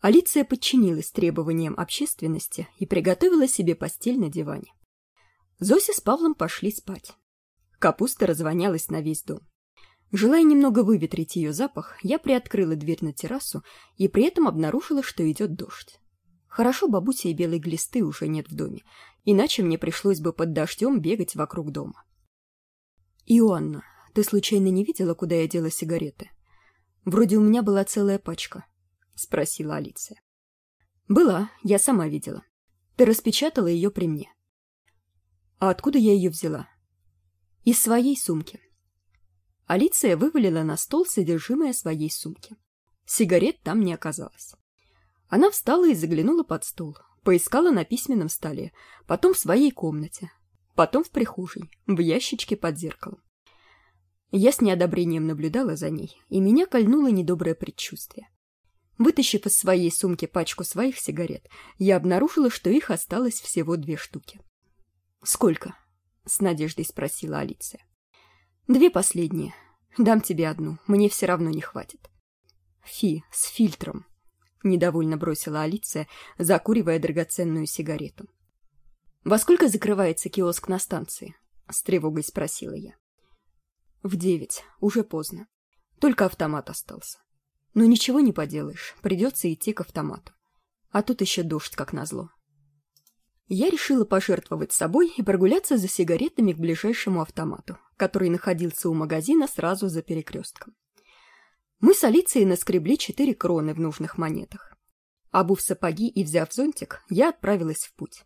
Алиция подчинилась требованиям общественности и приготовила себе постель на диване. Зося с Павлом пошли спать. Капуста развонялась на весь дом. Желая немного выветрить ее запах, я приоткрыла дверь на террасу и при этом обнаружила, что идет дождь. Хорошо бабуся и белой глисты уже нет в доме, иначе мне пришлось бы под дождем бегать вокруг дома. «Иоанна, ты случайно не видела, куда я дела сигареты? Вроде у меня была целая пачка», — спросила Алиция. «Была, я сама видела. Ты распечатала ее при мне». «А откуда я ее взяла?» «Из своей сумки». Алиция вывалила на стол содержимое своей сумки. Сигарет там не оказалось. Она встала и заглянула под стол, поискала на письменном столе, потом в своей комнате, потом в прихожей, в ящичке под зеркалом. Я с неодобрением наблюдала за ней, и меня кольнуло недоброе предчувствие. Вытащив из своей сумки пачку своих сигарет, я обнаружила, что их осталось всего две штуки. «Сколько?» — с надеждой спросила Алиция. «Две последние. Дам тебе одну, мне все равно не хватит». «Фи, с фильтром», — недовольно бросила Алиция, закуривая драгоценную сигарету. «Во сколько закрывается киоск на станции?» — с тревогой спросила я. «В девять. Уже поздно. Только автомат остался. Но ничего не поделаешь, придется идти к автомату. А тут еще дождь, как назло». Я решила пожертвовать собой и прогуляться за сигаретами к ближайшему автомату, который находился у магазина сразу за перекрестком. Мы с Алицией наскребли четыре кроны в нужных монетах. Обув сапоги и взяв зонтик, я отправилась в путь.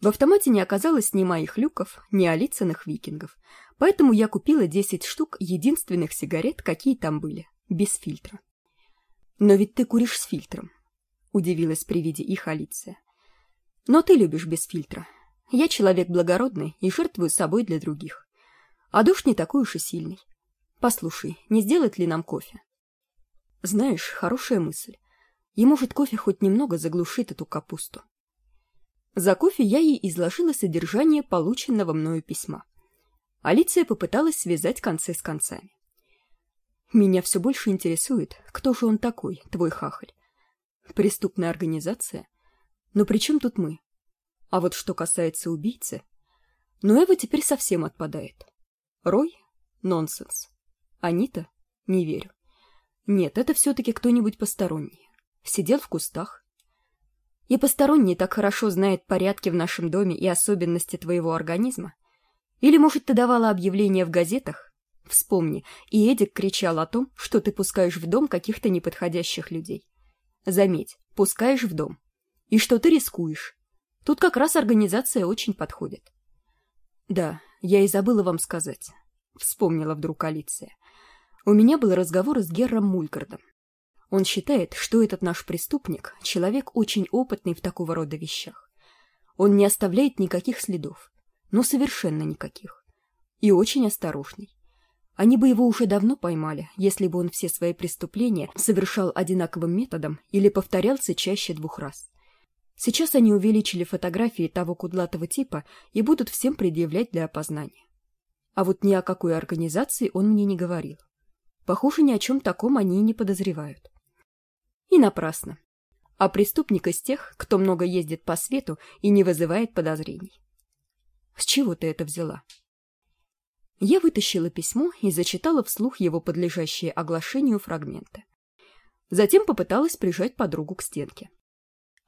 В автомате не оказалось ни моих люков, ни Алицыных викингов, поэтому я купила 10 штук единственных сигарет, какие там были, без фильтра. «Но ведь ты куришь с фильтром», — удивилась при виде их Алиция. «Но ты любишь без фильтра. Я человек благородный и жертвую собой для других. А душ не такой уж и сильный. Послушай, не сделать ли нам кофе? Знаешь, хорошая мысль. И может кофе хоть немного заглушит эту капусту. За кофе я ей изложила содержание полученного мною письма. Алиция попыталась связать концы с концами. Меня все больше интересует, кто же он такой, твой хахаль. Преступная организация? Но при чем тут мы? А вот что касается убийцы... Но Эва теперь совсем отпадает. Рой? Нонсенс. Анита? Не верю. Нет, это все-таки кто-нибудь посторонний. Сидел в кустах. И посторонний так хорошо знает порядки в нашем доме и особенности твоего организма. Или, может, ты давала объявление в газетах? Вспомни, и Эдик кричал о том, что ты пускаешь в дом каких-то неподходящих людей. Заметь, пускаешь в дом. И что ты рискуешь. Тут как раз организация очень подходит. Да, я и забыла вам сказать. Вспомнила вдруг Алиция. У меня был разговор с Герром Мулькардом. Он считает, что этот наш преступник — человек очень опытный в такого рода вещах. Он не оставляет никаких следов, но совершенно никаких. И очень осторожный. Они бы его уже давно поймали, если бы он все свои преступления совершал одинаковым методом или повторялся чаще двух раз. Сейчас они увеличили фотографии того кудлатого типа и будут всем предъявлять для опознания. А вот ни о какой организации он мне не говорил. Похоже, ни о чем таком они и не подозревают. И напрасно. А преступник из тех, кто много ездит по свету и не вызывает подозрений. С чего ты это взяла? Я вытащила письмо и зачитала вслух его подлежащие оглашению фрагменты. Затем попыталась прижать подругу к стенке.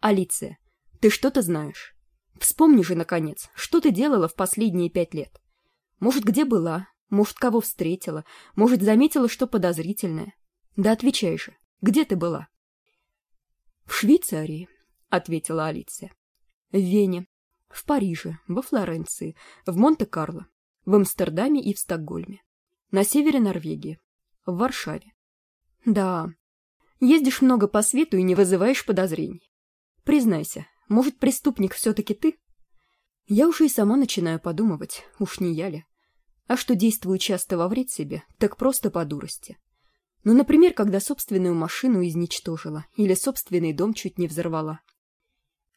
«Алиция, ты что-то знаешь. Вспомни же, наконец, что ты делала в последние пять лет. Может, где была, может, кого встретила, может, заметила что подозрительное. Да отвечай же, где ты была? В Швейцарии, ответила Алиция. В Вене, в Париже, во Флоренции, в Монте-Карло, в Амстердаме и в Стокгольме, на севере Норвегии, в Варшаве. Да, ездишь много по свету и не вызываешь подозрений. Признайся, может, преступник все-таки ты? Я уже и сама начинаю подумывать, уж не я ли. А что действую часто во вред себе, так просто по дурости. Ну, например, когда собственную машину изничтожила или собственный дом чуть не взорвала.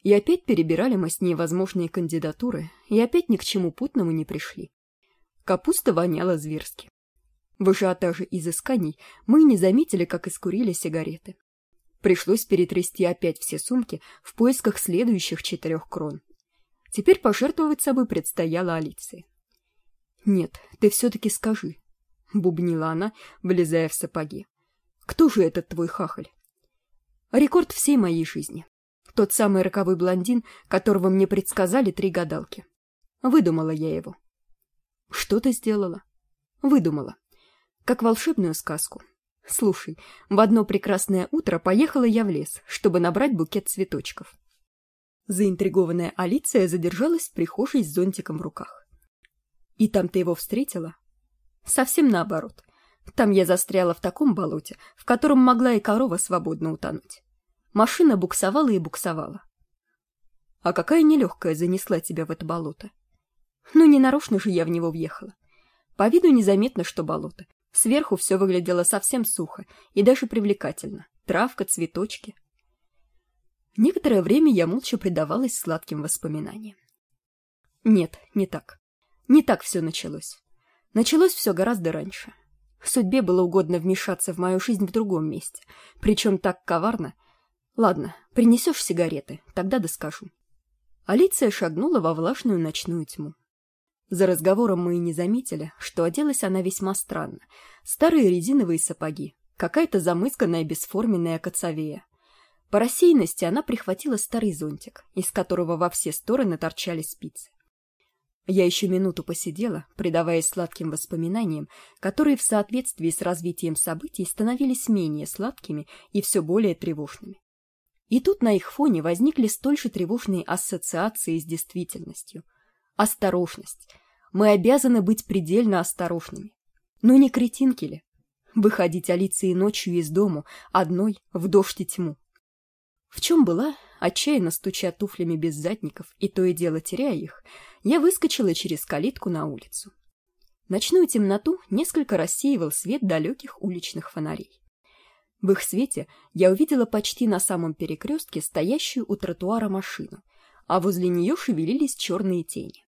И опять перебирали мы с ней возможные кандидатуры, и опять ни к чему путному не пришли. Капуста воняла зверски. В ажиотаже изысканий мы не заметили, как искурили сигареты. Пришлось перетрясти опять все сумки в поисках следующих четырех крон. Теперь пожертвовать собой предстояло Алиции. «Нет, ты все-таки скажи», — бубнила она, влезая в сапоги. «Кто же этот твой хахаль?» «Рекорд всей моей жизни. Тот самый роковой блондин, которого мне предсказали три гадалки. Выдумала я его». «Что ты сделала?» «Выдумала. Как волшебную сказку. Слушай, в одно прекрасное утро поехала я в лес, чтобы набрать букет цветочков. Заинтригованная Алиция задержалась в прихожей с зонтиком в руках. И там ты его встретила? Совсем наоборот. Там я застряла в таком болоте, в котором могла и корова свободно утонуть. Машина буксовала и буксовала. А какая нелегкая занесла тебя в это болото? Ну, не нарочно же я в него въехала. По виду незаметно, что болото, Сверху все выглядело совсем сухо и даже привлекательно. Травка, цветочки. Некоторое время я молча предавалась сладким воспоминаниям. Нет, не так. Не так все началось. Началось все гораздо раньше. Судьбе было угодно вмешаться в мою жизнь в другом месте, причем так коварно. Ладно, принесешь сигареты, тогда доскажу. Алиция шагнула во влажную ночную тьму. За разговором мы и не заметили, что оделась она весьма странно. Старые резиновые сапоги, какая-то замысканная бесформенная коцовея. По рассеянности она прихватила старый зонтик, из которого во все стороны торчали спицы. Я еще минуту посидела, предаваясь сладким воспоминаниям, которые в соответствии с развитием событий становились менее сладкими и все более тревожными. И тут на их фоне возникли столь же тревожные ассоциации с действительностью – Осторожность. Мы обязаны быть предельно осторожными. Ну не кретинки ли? Выходить Алиции ночью из дому, одной, в дождь и тьму. В чем была, отчаянно стуча туфлями без задников и то и дело теряя их, я выскочила через калитку на улицу. Ночную темноту несколько рассеивал свет далеких уличных фонарей. В их свете я увидела почти на самом перекрестке стоящую у тротуара машину, а возле нее шевелились черные тени.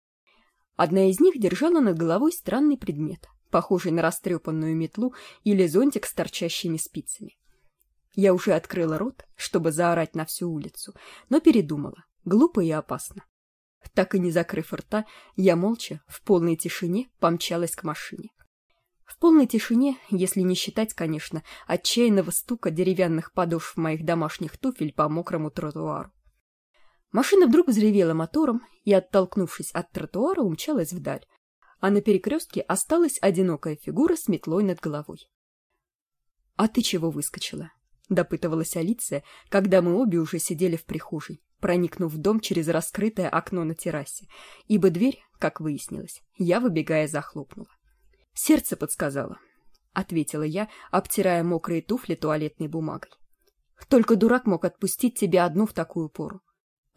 Одна из них держала над головой странный предмет, похожий на растрепанную метлу или зонтик с торчащими спицами. Я уже открыла рот, чтобы заорать на всю улицу, но передумала. Глупо и опасно. Так и не закрыв рта, я молча, в полной тишине, помчалась к машине. В полной тишине, если не считать, конечно, отчаянного стука деревянных подошв моих домашних туфель по мокрому тротуару. Машина вдруг взревела мотором и, оттолкнувшись от тротуара, умчалась вдаль, а на перекрестке осталась одинокая фигура с метлой над головой. «А ты чего выскочила?» — допытывалась Алиция, когда мы обе уже сидели в прихожей, проникнув в дом через раскрытое окно на террасе, ибо дверь, как выяснилось, я, выбегая, захлопнула. «Сердце подсказало», — ответила я, обтирая мокрые туфли туалетной бумагой. «Только дурак мог отпустить тебя одну в такую пору.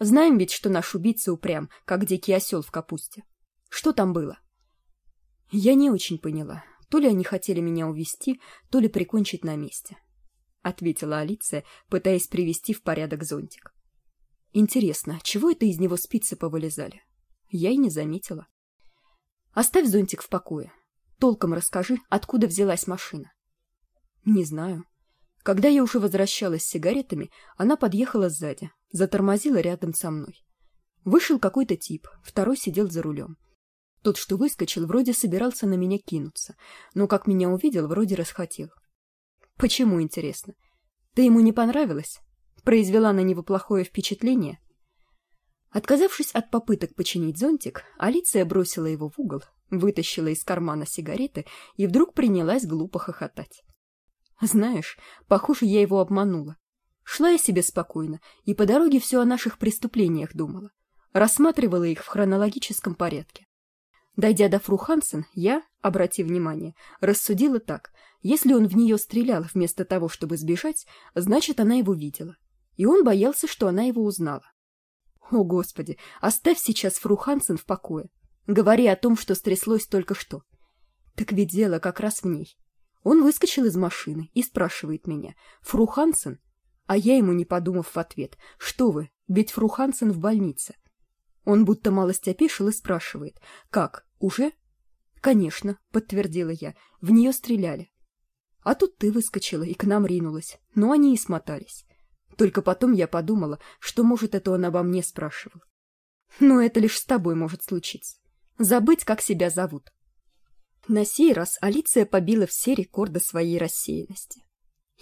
Знаем ведь, что наш убийца упрям, как дикий осел в капусте. Что там было? Я не очень поняла. То ли они хотели меня увести, то ли прикончить на месте. Ответила Алиция, пытаясь привести в порядок зонтик. Интересно, чего это из него спицы повылезали? Я и не заметила. Оставь зонтик в покое. Толком расскажи, откуда взялась машина. Не знаю. Когда я уже возвращалась с сигаретами, она подъехала сзади, затормозила рядом со мной. Вышел какой-то тип, второй сидел за рулем. Тот, что выскочил, вроде собирался на меня кинуться, но как меня увидел, вроде расхотел. Почему, интересно? Ты ему не понравилась? Произвела на него плохое впечатление? Отказавшись от попыток починить зонтик, Алиция бросила его в угол, вытащила из кармана сигареты и вдруг принялась глупо хохотать. Знаешь, похоже, я его обманула. Шла я себе спокойно и по дороге все о наших преступлениях думала. Рассматривала их в хронологическом порядке. Дойдя до фру Хансен, я, обрати внимание, рассудила так. Если он в нее стрелял вместо того, чтобы сбежать, значит, она его видела. И он боялся, что она его узнала. О, Господи, оставь сейчас фру Хансен в покое. Говори о том, что стряслось только что. Так ведь дело как раз в ней. Он выскочил из машины и спрашивает меня, «Фру Хансен?» А я ему, не подумав в ответ, «Что вы, ведь Фру Хансен в больнице». Он будто малость опешил и спрашивает, «Как, уже?» «Конечно», — подтвердила я, «в нее стреляли». А тут ты выскочила и к нам ринулась, но они и смотались. только потом я подумала что может это он обо мне спрашивал но это лишь с тобой может случиться забыть как себя зовут на сей раз алиция побила все рекорды своей рассеянности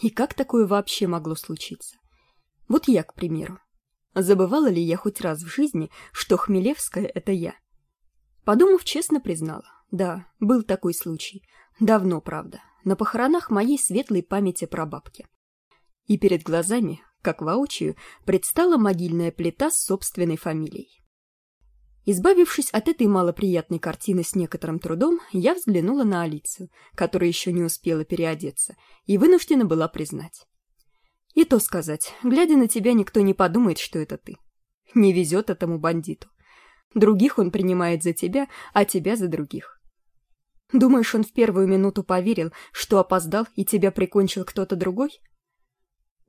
и как такое вообще могло случиться? Вот я к примеру. Забывала ли я хоть раз в жизни что хмелевская это я? Подумав честно признала. Да был такой случай. Давно правда. На похоронах моей светлой памяти про бабки. И перед глазами как воочию предстала могильная плита с собственной фамилией избавившись от этой малоприятной картины с некоторым трудом я взглянула на алицию которая еще не успела переодеться и вынуждена была признать. И то сказать глядя на тебя никто не подумает что это ты. Не везет этому бандиту. Других он принимает за тебя а тебя за других. Думаешь он в первую минуту поверил что опоздал и тебя прикончил кто то другой?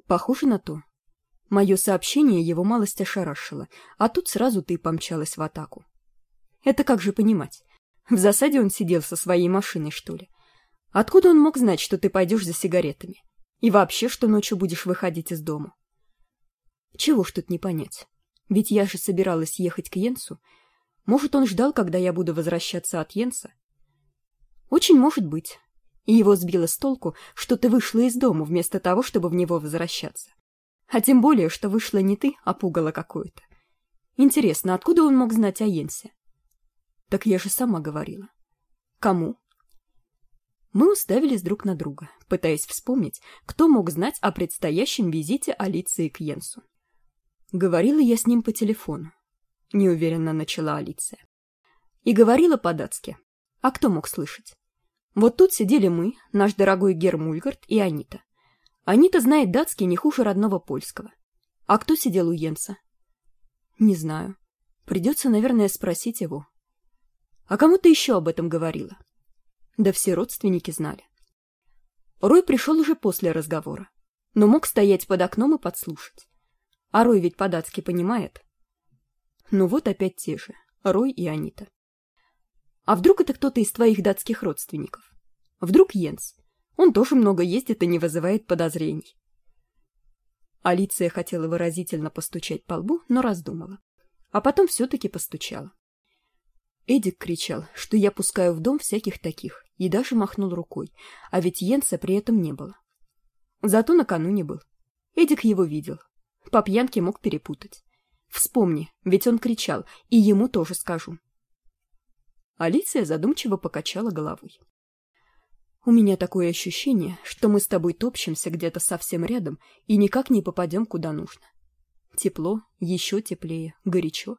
Похоже на то мое сообщение его малость ошарашило а тут сразу ты помчалась в атаку. Это как же понимать? В засаде он сидел со своей машиной что ли? Откуда он мог знать что ты пойдешь за сигаретами? И вообще что ночью будешь выходить из дома? Чего ж тут не понять? Ведь я же собиралась ехать к йенсу. Может он ждал когда я буду возвращаться от йенса? Очень может быть. И его сбило с толку что ты вышла из дома вместо того чтобы в него возвращаться а тем более что вышла не ты а пугало какое то интересно откуда он мог знать о йенсе? Так я же сама говорила. Кому? Мы уставились друг на друга пытаясь вспомнить кто мог знать о предстоящем визите алиции к йенсу. Говорила я с ним по телефону. Неуверенно начала алиция. И говорила по датски а кто мог слышать? Вот тут сидели мы наш дорогой гермульгард и анита анита знает датский не хуже родного польского. А кто сидел у йенса не знаю. Придется наверное спросить его. А кому ты еще об этом говорила? Да все родственники знали. Рой пришел уже после разговора но мог стоять под окном и подслушать. А рой ведь по датски понимает. Ну вот опять те же рой и анита. А вдруг это кто то из твоих датских родственников? Вдруг йенс он тоже много ездит и не вызывает подозрений. Алиция хотела выразительно постучать по лбу но раздумала. А потом все таки постучала. Эдик кричал что я пускаю в дом всяких таких и даже махнул рукой а ведь йенса при этом не было. Зато накануне был. Эдик его видел. По пьянке мог перепутать. Вспомни ведь он кричал и ему тоже скажу. Алиция задумчиво покачала головой у меня такое ощущение что мы с тобой топчемся где то совсем рядом и никак не попадем куда нужно. Тепло еще теплее горячо.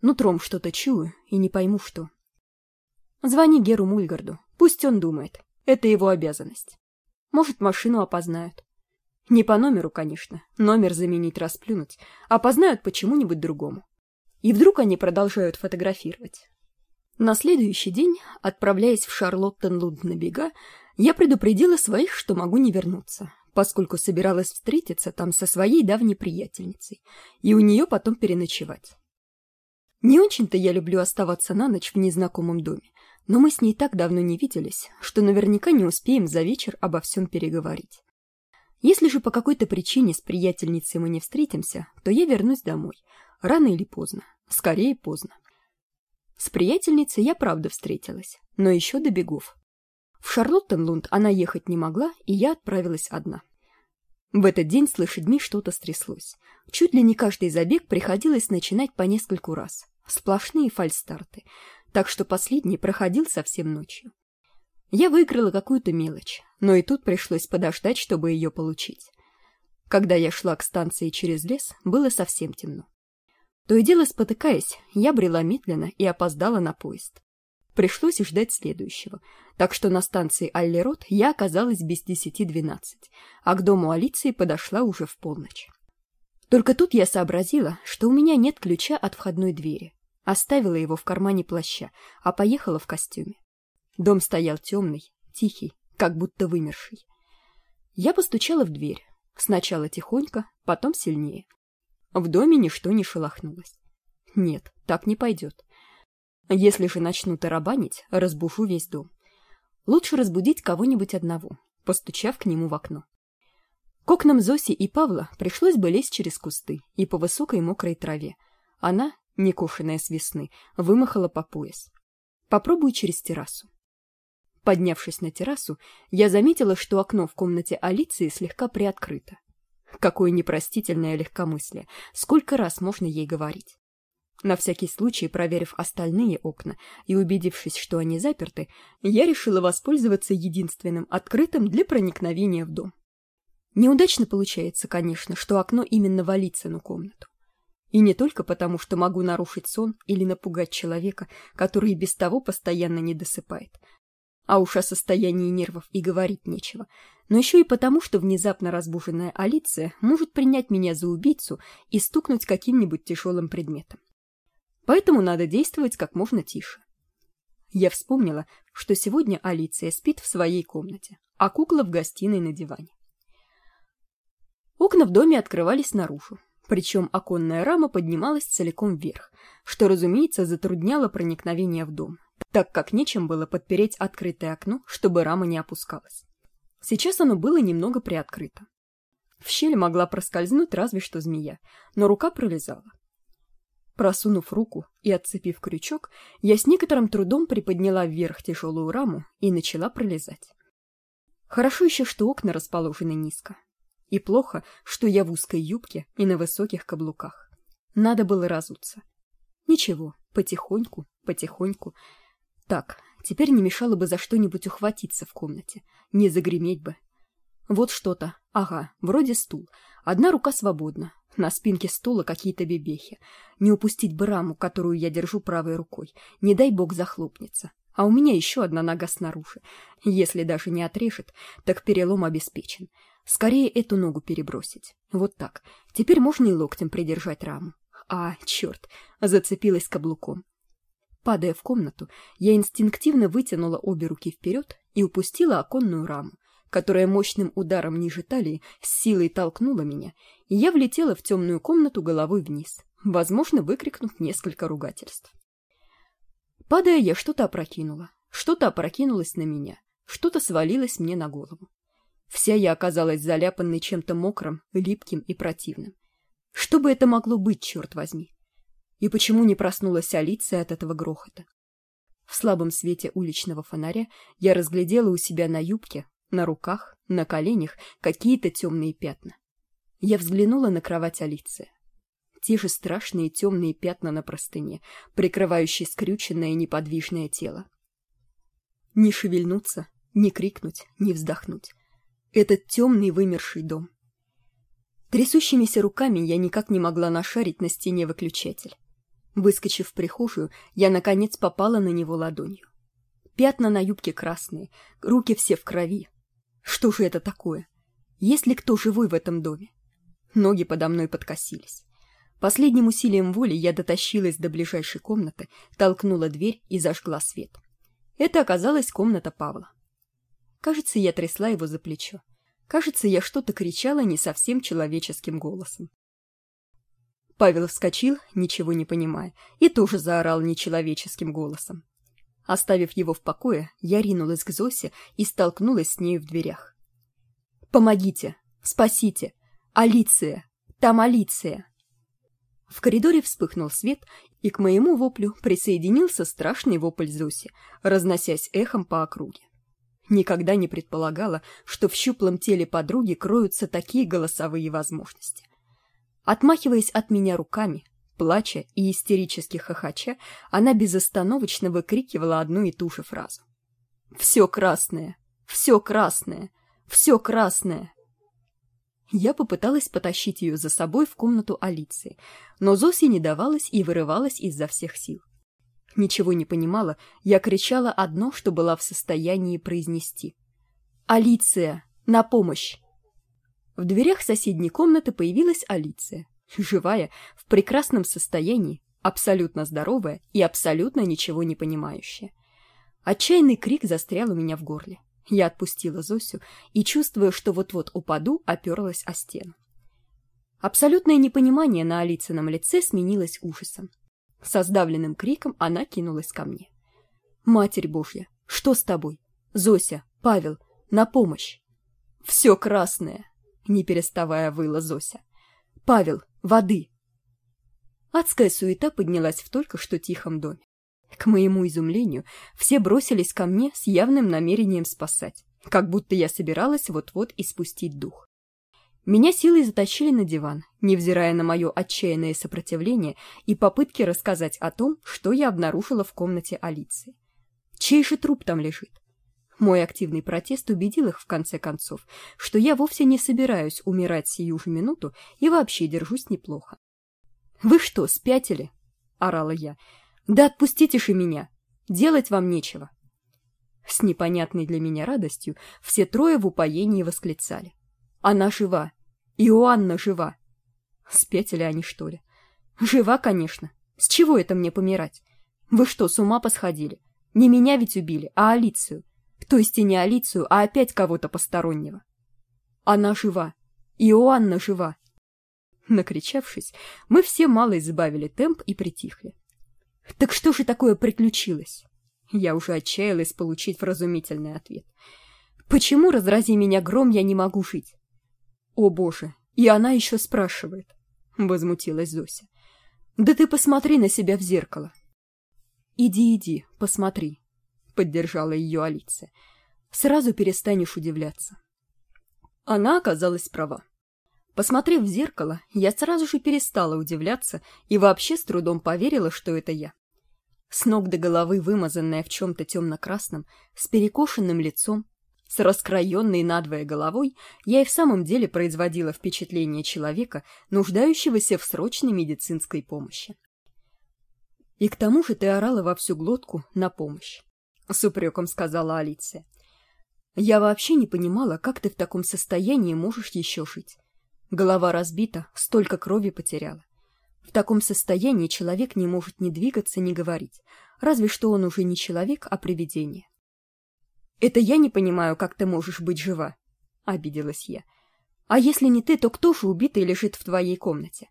Нутром что то чую и не пойму что. Звони геру мульгарду пусть он думает. Это его обязанность. Может машину опознают. Не по номеру конечно номер заменить расплюнуть. Опознают почему нибудь другому. И вдруг они продолжают фотографировать на следующий день отправляясь в шарлоттенлунд на бега я предупредила своих что могу не вернуться поскольку собиралась встретиться там со своей давней приятельницей и у нее потом переночевать. Не очень то я люблю оставаться на ночь в незнакомом доме но мы с ней так давно не виделись что наверняка не успеем за вечер обо всем переговорить. Если же по какой то причине с приятельницей мы не встретимся то я вернусь домой рано или поздно скорее поздно с приятельницей я правда встретилась но еще до бегов. В шарлоттенлунд она ехать не могла и я отправилась одна. В этот день с лошадьми что то стряслось. Чуть ли не каждый забег приходилось начинать по нескольку раз. Сплошные фальстарты. Так что последний проходил совсем ночью. Я выиграла какую то мелочь но и тут пришлось подождать чтобы ее получить. Когда я шла к станции через лес было совсем темно то и дело спотыкаясь я брела медленно и опоздала на поезд. Пришлось ждать следующего. Так что на станции аллерот я оказалась без десяти двенадцать а к дому алиции подошла уже в полночь. Только тут я сообразила что у меня нет ключа от входной двери. Оставила его в кармане плаща а поехала в костюме. Дом стоял темный тихий как будто вымерший. Я постучала в дверь. Сначала тихонько потом сильнее в доме ничто не шелохнулось. Нет, так не пойдет. Если же начну тарабанить, разбушу весь дом. Лучше разбудить кого-нибудь одного, постучав к нему в окно. К окнам Зоси и Павла пришлось бы лезть через кусты и по высокой мокрой траве. Она, некошенная с весны, вымахала по пояс. Попробуй через террасу. Поднявшись на террасу, я заметила, что окно в комнате Алиции слегка приоткрыто. Какое непростительное легкомыслие. Сколько раз можно ей говорить? На всякий случай, проверив остальные окна и убедившись, что они заперты, я решила воспользоваться единственным открытым для проникновения в дом. Неудачно получается, конечно, что окно именно в Алицину комнату. И не только потому, что могу нарушить сон или напугать человека, который и без того постоянно не досыпает, а уж о состоянии нервов и говорить нечего, но еще и потому, что внезапно разбуженная Алиция может принять меня за убийцу и стукнуть каким-нибудь тяжелым предметом. Поэтому надо действовать как можно тише. Я вспомнила, что сегодня Алиция спит в своей комнате, а кукла в гостиной на диване. Окна в доме открывались наружу, причем оконная рама поднималась целиком вверх, что, разумеется, затрудняло проникновение в дом так как нечем было подпереть открытое окно, чтобы рама не опускалась. Сейчас оно было немного приоткрыто. В щель могла проскользнуть разве что змея, но рука пролезала. Просунув руку и отцепив крючок, я с некоторым трудом приподняла вверх тяжелую раму и начала пролезать. Хорошо еще, что окна расположены низко. И плохо, что я в узкой юбке и на высоких каблуках. Надо было разуться. Ничего, потихоньку, потихоньку. Так, теперь не мешало бы за что-нибудь ухватиться в комнате. Не загреметь бы. Вот что-то. Ага, вроде стул. Одна рука свободна. На спинке стула какие-то бебехи. Не упустить бы раму, которую я держу правой рукой. Не дай бог захлопнется. А у меня еще одна нога снаружи. Если даже не отрежет, так перелом обеспечен. Скорее эту ногу перебросить. Вот так. Теперь можно и локтем придержать раму. А, черт, зацепилась каблуком. Падая в комнату, я инстинктивно вытянула обе руки вперед и упустила оконную раму, которая мощным ударом ниже талии с силой толкнула меня, и я влетела в темную комнату головой вниз, возможно, выкрикнув несколько ругательств. Падая, я что-то опрокинула, что-то опрокинулось на меня, что-то свалилось мне на голову. Вся я оказалась заляпанной чем-то мокрым, липким и противным. Что бы это могло быть, черт возьми? И почему не проснулась Алиция от этого грохота? В слабом свете уличного фонаря я разглядела у себя на юбке, на руках, на коленях какие-то темные пятна. Я взглянула на кровать Алиции. Те же страшные темные пятна на простыне, прикрывающие скрюченное неподвижное тело. Не шевельнуться, не крикнуть, не вздохнуть. Этот темный вымерший дом. Трясущимися руками я никак не могла нашарить на стене выключатель. Выскочив в прихожую, я, наконец, попала на него ладонью. Пятна на юбке красные, руки все в крови. Что же это такое? Есть ли кто живой в этом доме? Ноги подо мной подкосились. Последним усилием воли я дотащилась до ближайшей комнаты, толкнула дверь и зажгла свет. Это оказалась комната Павла. Кажется, я трясла его за плечо. Кажется, я что-то кричала не совсем человеческим голосом. Павел вскочил, ничего не понимая, и тоже заорал нечеловеческим голосом. Оставив его в покое, я ринулась к Зосе и столкнулась с нею в дверях. «Помогите! Спасите! Алиция! Там Алиция!» В коридоре вспыхнул свет, и к моему воплю присоединился страшный вопль Зоси, разносясь эхом по округе. Никогда не предполагала, что в щуплом теле подруги кроются такие голосовые возможности. Отмахиваясь от меня руками, плача и истерически хохоча, она безостановочно выкрикивала одну и ту же фразу. «Все красное! Все красное! Все красное!» Я попыталась потащить ее за собой в комнату Алиции, но Зоси не давалась и вырывалась изо всех сил. Ничего не понимала, я кричала одно, что была в состоянии произнести. «Алиция! На помощь!» В дверях соседней комнаты появилась Алиция. Живая, в прекрасном состоянии, абсолютно здоровая и абсолютно ничего не понимающая. Отчаянный крик застрял у меня в горле. Я отпустила Зосю и, чувствуя, что вот-вот упаду, оперлась о стену. Абсолютное непонимание на Алицыном лице сменилось ужасом. Со сдавленным криком она кинулась ко мне. «Матерь Божья, что с тобой? Зося, Павел, на помощь!» «Все красное!» Не переставая выла зося. Павел воды! Адская суета поднялась в только что тихом доме. К моему изумлению все бросились ко мне с явным намерением спасать как будто я собиралась вот вот испустить дух. Меня силой затащили на диван невзирая на мое отчаянное сопротивление и попытки рассказать о том что я обнаружила в комнате алиции чей же труп там лежит мой активный протест убедил их в конце концов что я вовсе не собираюсь умирать сию же минуту и вообще держусь неплохо. Вы что спятили орала я. Да отпустите же меня! Делать вам нечего! С непонятной для меня радостью все трое в упоении восклицали. Она жива! Иоанна жива! Спятили они что ли? Жива конечно! С чего это мне помирать? Вы что с ума посходили? Не меня ведь убили а алицию то есть и не алицию а опять кого-то постороннего. Она жива. Иоанна жива. Накричавшись мы все мало избавили темп и притихли. Так что же такое приключилось? Я уже отчаялась получить вразумительный ответ. Почему разрази меня гром я не могу жить? О боже и она еще спрашивает возмутилась зося. Да ты посмотри на себя в зеркало. Иди иди посмотри поддержала ее алиция сразу перестанешь удивляться. Она оказалась права. Посмотрев в зеркало я сразу же перестала удивляться и вообще с трудом поверила что это я. С ног до головы вымазанная в чем то темно красном с перекошенным лицом с раскроенной надвое головой я и в самом деле производила впечатление человека нуждающегося в срочной медицинской помощи. И к тому же ты орала во всю глотку на помощь с упреком сказала алиция. Я вообще не понимала как ты в таком состоянии можешь еще жить. Голова разбита столько крови потеряла. В таком состоянии человек не может ни двигаться ни говорить разве что он уже не человек а привидение. Это я не понимаю как ты можешь быть жива обиделась я. А если не ты то кто же убитый лежит в твоей комнате?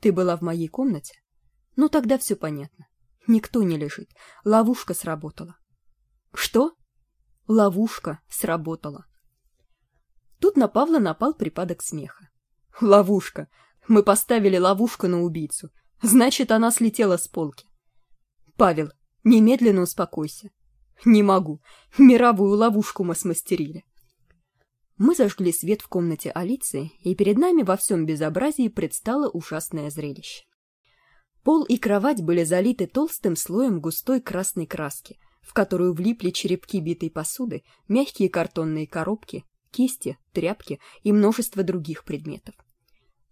Ты была в моей комнате? Ну тогда все понятно никто не лежит. Ловушка сработала. Что? Ловушка сработала. Тут на павла напал припадок смеха. Ловушка. Мы поставили ловушку на убийцу. Значит она слетела с полки. Павел немедленно успокойся. Не могу. Мировую ловушку мы смастерили. Мы зажгли свет в комнате алиции и перед нами во всем безобразии предстало ужасное зрелище пол и кровать были залиты толстым слоем густой красной краски в которую влипли черепки битой посуды мягкие картонные коробки кисти тряпки и множество других предметов.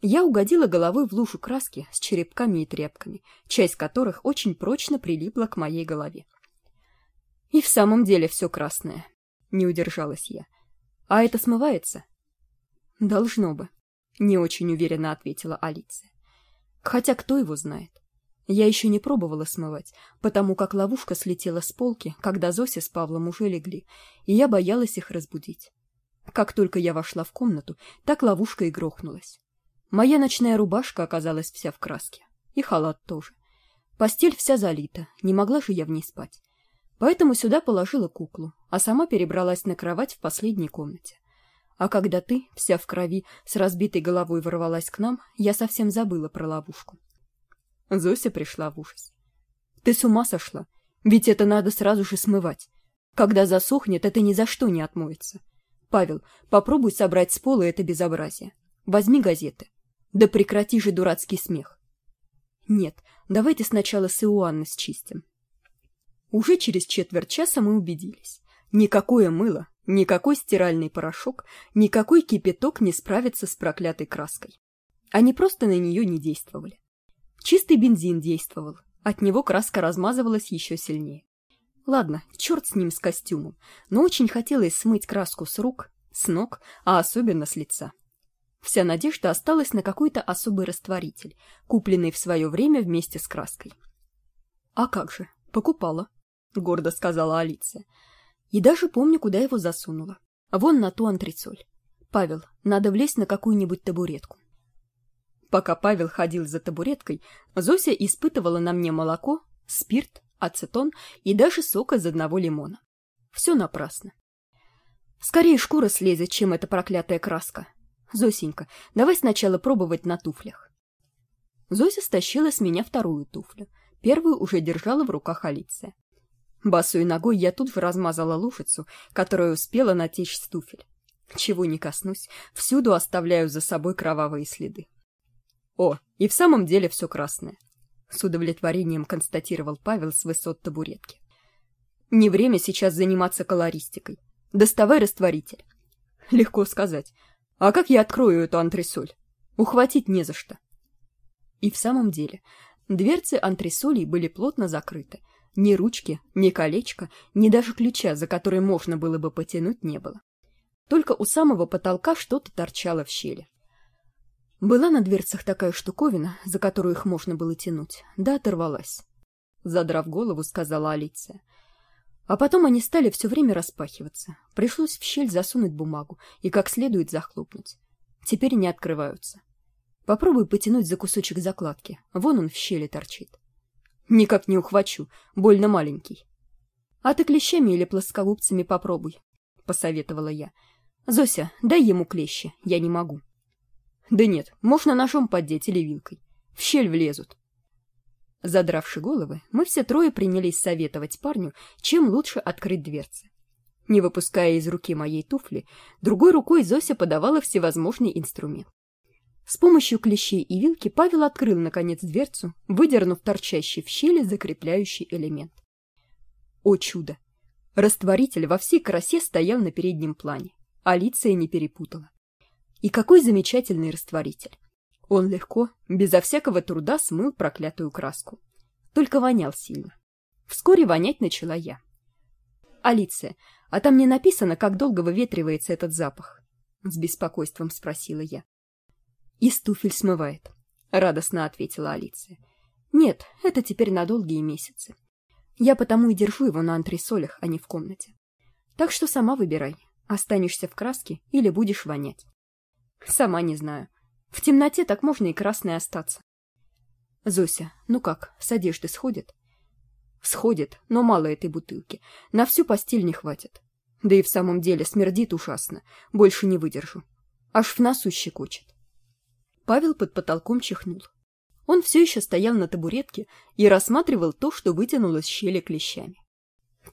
Я угодила головой в лужу краски с черепками и тряпками часть которых очень прочно прилипла к моей голове и в самом деле все красное не удержалась я а это смывается должно бы не очень уверенно ответила алиция хотя кто его знает я еще не пробовала смывать потому как ловушка слетела с полки когда зося с павлом уже легли и я боялась их разбудить. Как только я вошла в комнату так ловушка и грохнулась. Моя ночная рубашка оказалась вся в краске и халат тоже. Постель вся залита не могла же я в ней спать. Поэтому сюда положила куклу а сама перебралась на кровать в последней комнате. А когда ты вся в крови с разбитой головой ворвалась к нам я совсем забыла про ловушку зося пришла в ужас. Ты с ума сошла? Ведь это надо сразу же смывать. Когда засохнет это ни за что не отмоется. Павел попробуй собрать с пола это безобразие. Возьми газеты. Да прекрати же дурацкий смех нет давайте сначала с иоанна счистим уже через четверть часа мы убедились. Никакое мыло никакой стиральный порошок никакой кипяток не справится с проклятой краской. Они просто на нее не действовали чистый бензин действовал. От него краска размазывалась еще сильнее. Ладно черт с ним с костюмом. Но очень хотелось смыть краску с рук с ног а особенно с лица. Вся надежда осталась на какой то особый растворитель купленный в свое время вместе с краской. А как же? Покупала гордо сказала алиция и даже помню куда его засунула. Вон на ту антрицоль. Павел надо влезть на какую нибудь табуретку пока павел ходил за табуреткой зося испытывала на мне молоко спирт ацетон и даже сок из одного лимона. Все напрасно. Скорее шкура слезет чем эта проклятая краска. Зосенька давай сначала пробовать на туфлях зося стащила с меня вторую туфлю. Первую уже держала в руках алиция. Босой ногой я тут же размазала лужицу которая успела натечь с туфель. Чего не коснусь всюду оставляю за собой кровавые следы о и в самом деле все красное с удовлетворением констатировал павел с высот табуретки. Не время сейчас заниматься колористикой. Доставай растворитель легко сказать. А как я открою эту антресоль? Ухватить не за что и в самом деле дверцы антресолей были плотно закрыты. Ни ручки ни колечка ни даже ключа за который можно было бы потянуть не было. Только у самого потолка что то торчало в щели была на дверцах такая штуковина за которую их можно было тянуть. Да оторвалась. Задрав голову сказала алиция. А потом они стали все время распахиваться. Пришлось в щель засунуть бумагу и как следует захлопнуть. Теперь не открываются. Попробуй потянуть за кусочек закладки. Вон он в щели торчит. Никак не ухвачу. Больно маленький. А ты клещами или плоскогубцами попробуй посоветовала я. Зося дай ему клещи. Я не могу да нет можно ножом поддеть или вилкой в щель влезут Задравши головы, мы все трое принялись советовать парню, чем лучше открыть дверцы. Не выпуская из руки моей туфли, другой рукой Зося подавала всевозможный инструмент. С помощью клещей и вилки Павел открыл, наконец, дверцу, выдернув торчащий в щели закрепляющий элемент. О чудо! Растворитель во всей красе стоял на переднем плане. Алиция не перепутала. И какой замечательный растворитель! Он легко, безо всякого труда смыл проклятую краску. Только вонял сильно. Вскоре вонять начала я. «Алиция, а там не написано, как долго выветривается этот запах?» С беспокойством спросила я. «Из туфель смывает», — радостно ответила Алиция. «Нет, это теперь на долгие месяцы. Я потому и держу его на антресолях, а не в комнате. Так что сама выбирай, останешься в краске или будешь вонять». «Сама не знаю. В темноте так можно и красной остаться. Зося ну как с одежды сходит? Сходит но мало этой бутылки. На всю постель не хватит. Да и в самом деле смердит ужасно. Больше не выдержу. Аж в носу щекочет. Павел под потолком чихнул. Он все еще стоял на табуретке и рассматривал то что вытянулось щели клещами.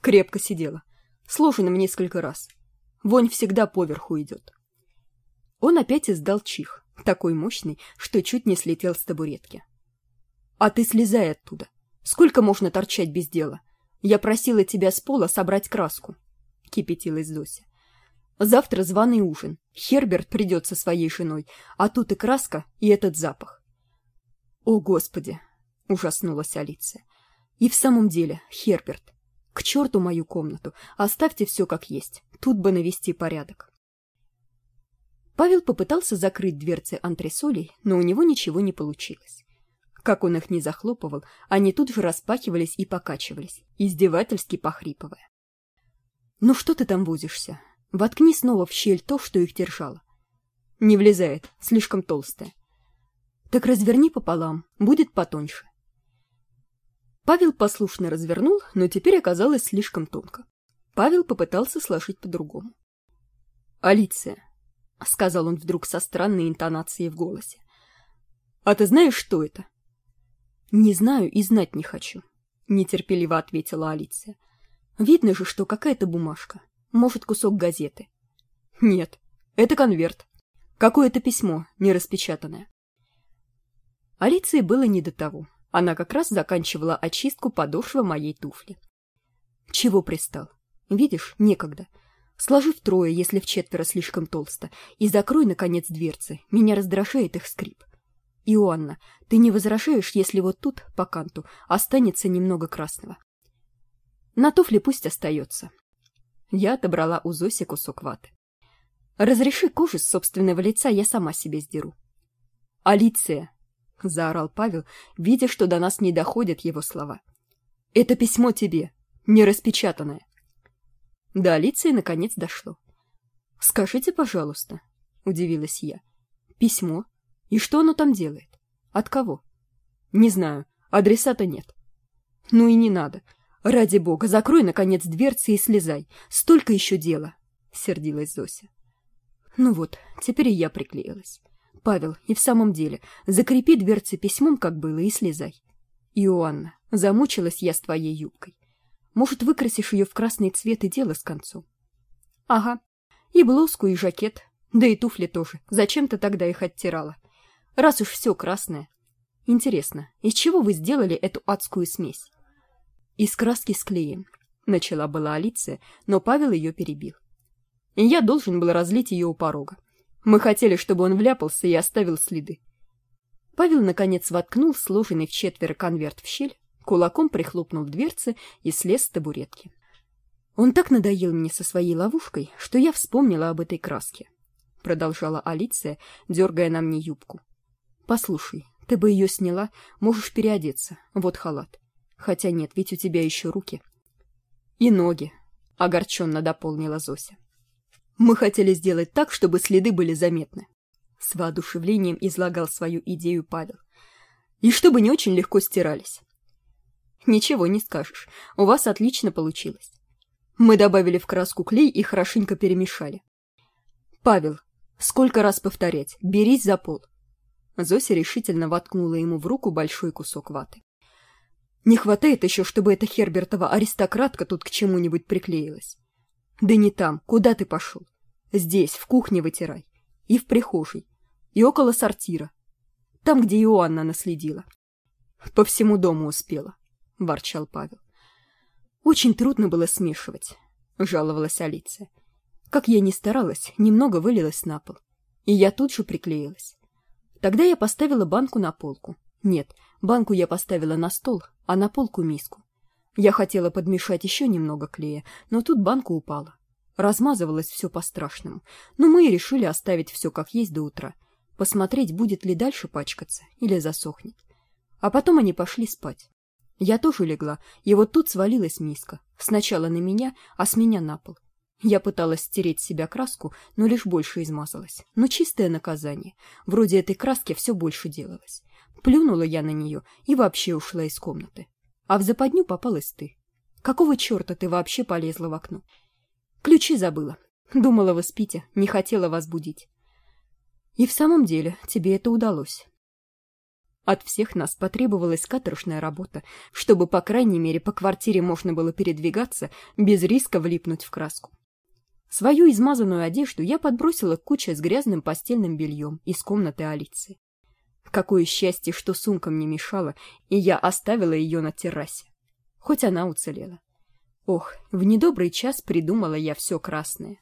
Крепко сидела. Сложено в несколько раз. Вонь всегда поверху идет он опять издал чих такой мощный что чуть не слетел с табуретки. А ты слезай оттуда. Сколько можно торчать без дела? Я просила тебя с пола собрать краску кипятилась зося завтра званый ужин. Херберт придет со своей женой а тут и краска и этот запах о господи ужаснулась алиция и в самом деле херберт к черту мою комнату. Оставьте все как есть. Тут бы навести порядок павел попытался закрыть дверцы антресолей но у него ничего не получилось. Как он их не захлопывал они тут же распахивались и покачивались издевательски похрипывая. Ну что ты там возишься? Воткни снова в щель то что их держало не влезает слишком толстая так разверни пополам будет потоньше павел послушно развернул но теперь оказалось слишком тонко. Павел попытался сложить по другому алиция — сказал он вдруг со странной интонацией в голосе. «А ты знаешь, что это?» «Не знаю и знать не хочу», — нетерпеливо ответила Алиция. «Видно же, что какая-то бумажка. Может, кусок газеты». «Нет, это конверт. Какое-то письмо, не распечатанное». Алиции было не до того. Она как раз заканчивала очистку подошвы моей туфли. «Чего пристал? Видишь, некогда сложи втрое если в четверо слишком толсто и закрой наконец дверцы. Меня раздражает их скрип. Иоанна ты не возражаешь если вот тут по канту останется немного красного? На туфле пусть остается. Я отобрала у зоси кусок ваты. Разреши кожу с собственного лица я сама себе сдеру. Алиция заорал павел видя что до нас не доходят его слова. Это письмо тебе не распечатанное до алиции наконец дошло. Скажите пожалуйста удивилась я письмо? И что оно там делает? От кого? Не знаю адресата нет ну и не надо. Ради бога закрой наконец дверцы и слезай. Столько еще дела сердилась зося. Ну вот теперь и я приклеилась. Павел и в самом деле закрепи дверцы письмом как было и слезай иоанна замучилась я с твоей юбкой может выкрасишь ее в красный цвет и дело с концом ага. И блузку и жакет. Да и туфли тоже. Зачем ты тогда их оттирала? Раз уж все красное. Интересно из чего вы сделали эту адскую смесь? Из краски с клеем. Начала была алиция но павел ее перебил. И я должен был разлить ее у порога. Мы хотели чтобы он вляпался и оставил следы. Павел наконец воткнул сложенный в четверо конверт в щель кулаком прихлопнул дверцы и слез с табуретки. Он так надоел мне со своей ловушкой что я вспомнила об этой краске продолжала алиция дергая на мне юбку. Послушай ты бы ее сняла можешь переодеться вот халат. Хотя нет ведь у тебя еще руки и ноги огорченно дополнила зося. Мы хотели сделать так чтобы следы были заметны с воодушевлением излагал свою идею павел. И чтобы не очень легко стирались ничего не скажешь. У вас отлично получилось. Мы добавили в краску клей и хорошенько перемешали. Павел сколько раз повторять? Берись за пол. Зося решительно воткнула ему в руку большой кусок ваты. Не хватает еще чтобы эта хербертова аристократка тут к чему нибудь приклеилась. Да не там куда ты пошел? Здесь в кухне вытирай. И в прихожей. И около сортира. Там где иоанна наследила. По всему дому успела ворчал павел очень трудно было смешивать жаловалась алиция как я ни старалась немного вылилось на пол и я тут же приклеилась. Тогда я поставила банку на полку. Нет банку я поставила на стол а на полку миску. Я хотела подмешать еще немного клея но тут банка упала. Размазывалось все по страшному но мы и решили оставить все как есть до утра. Посмотреть будет ли дальше пачкаться или засохнет. А потом они пошли спать я тоже легла и вот тут свалилась миска. Сначала на меня а с меня на пол. Я пыталась стереть с себя краску но лишь больше измазалась. Но чистое наказание. Вроде этой краски все больше делалось. Плюнула я на нее и вообще ушла из комнаты. А в западню попалась ты. Какого черта ты вообще полезла в окно? Ключи забыла. Думала вы спите не хотела вас будить. И в самом деле тебе это удалось от всех нас потребовалась каторжная работа чтобы по крайней мере по квартире можно было передвигаться без риска влипнуть в краску. Свою измазанную одежду я подбросила к куче с грязным постельным бельем из комнаты алиции какое счастье что сумка мне мешала и я оставила ее на террасе. Хоть она уцелела. Ох в недобрый час придумала я все красное